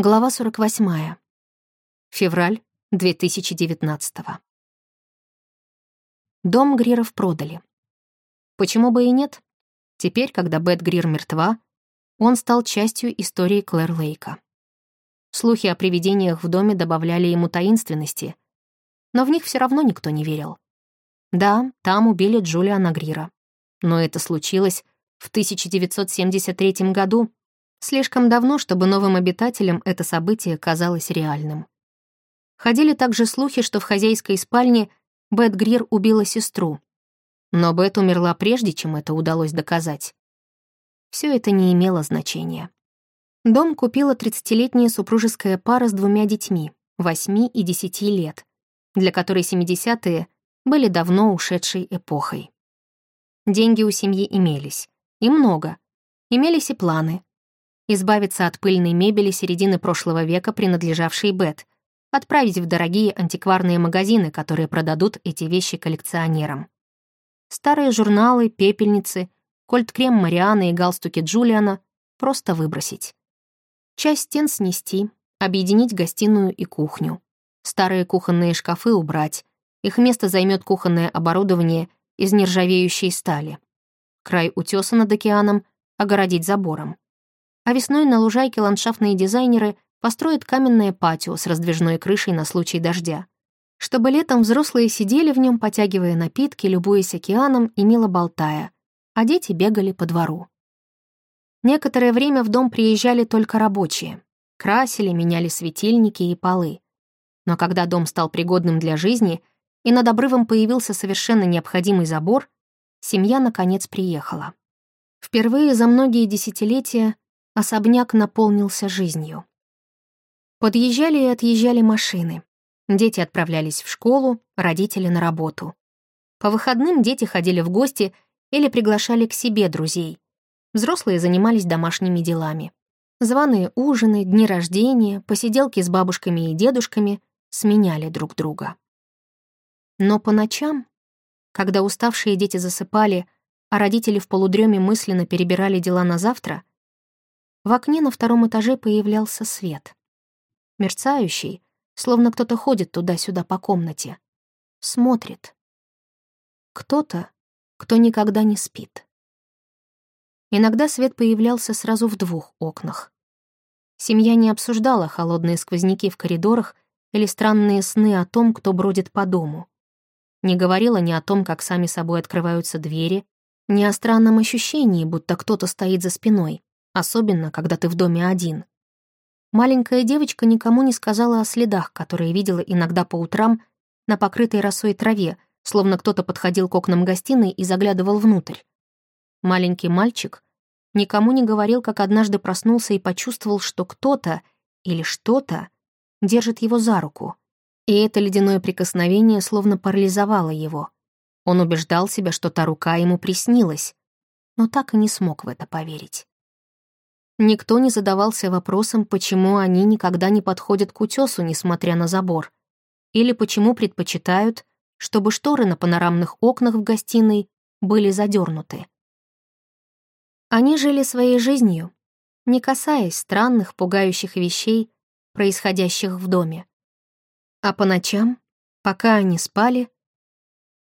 Глава 48. Февраль 2019. Дом Гриров продали. Почему бы и нет? Теперь, когда Бет Грир мертва, он стал частью истории Клэр Лейка. Слухи о привидениях в доме добавляли ему таинственности, но в них все равно никто не верил. Да, там убили Джулиана Грира, но это случилось в 1973 году, Слишком давно, чтобы новым обитателям это событие казалось реальным. Ходили также слухи, что в хозяйской спальне Бет Грир убила сестру. Но Бет умерла прежде, чем это удалось доказать. Все это не имело значения. Дом купила 30-летняя супружеская пара с двумя детьми, 8 и 10 лет, для которой 70-е были давно ушедшей эпохой. Деньги у семьи имелись, и много. Имелись и планы, избавиться от пыльной мебели середины прошлого века, принадлежавшей Бет, отправить в дорогие антикварные магазины, которые продадут эти вещи коллекционерам. Старые журналы, пепельницы, кольт-крем Марианы и галстуки Джулиана просто выбросить. Часть стен снести, объединить гостиную и кухню. Старые кухонные шкафы убрать. Их место займет кухонное оборудование из нержавеющей стали. Край утеса над океаном огородить забором а весной на лужайке ландшафтные дизайнеры построят каменное патио с раздвижной крышей на случай дождя, чтобы летом взрослые сидели в нем, потягивая напитки, любуясь океаном и мило болтая, а дети бегали по двору. Некоторое время в дом приезжали только рабочие, красили, меняли светильники и полы. Но когда дом стал пригодным для жизни и над обрывом появился совершенно необходимый забор, семья, наконец, приехала. Впервые за многие десятилетия Особняк наполнился жизнью. Подъезжали и отъезжали машины. Дети отправлялись в школу, родители на работу. По выходным дети ходили в гости или приглашали к себе друзей. Взрослые занимались домашними делами. Званые ужины, дни рождения, посиделки с бабушками и дедушками сменяли друг друга. Но по ночам, когда уставшие дети засыпали, а родители в полудреме мысленно перебирали дела на завтра, в окне на втором этаже появлялся свет. Мерцающий, словно кто-то ходит туда-сюда по комнате. Смотрит. Кто-то, кто никогда не спит. Иногда свет появлялся сразу в двух окнах. Семья не обсуждала холодные сквозняки в коридорах или странные сны о том, кто бродит по дому. Не говорила ни о том, как сами собой открываются двери, ни о странном ощущении, будто кто-то стоит за спиной особенно когда ты в доме один. Маленькая девочка никому не сказала о следах, которые видела иногда по утрам на покрытой росой траве, словно кто-то подходил к окнам гостиной и заглядывал внутрь. Маленький мальчик никому не говорил, как однажды проснулся и почувствовал, что кто-то или что-то держит его за руку. И это ледяное прикосновение словно парализовало его. Он убеждал себя, что та рука ему приснилась, но так и не смог в это поверить. Никто не задавался вопросом, почему они никогда не подходят к утесу, несмотря на забор, или почему предпочитают, чтобы шторы на панорамных окнах в гостиной были задернуты. Они жили своей жизнью, не касаясь странных, пугающих вещей, происходящих в доме. А по ночам, пока они спали,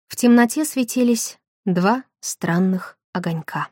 в темноте светились два странных огонька.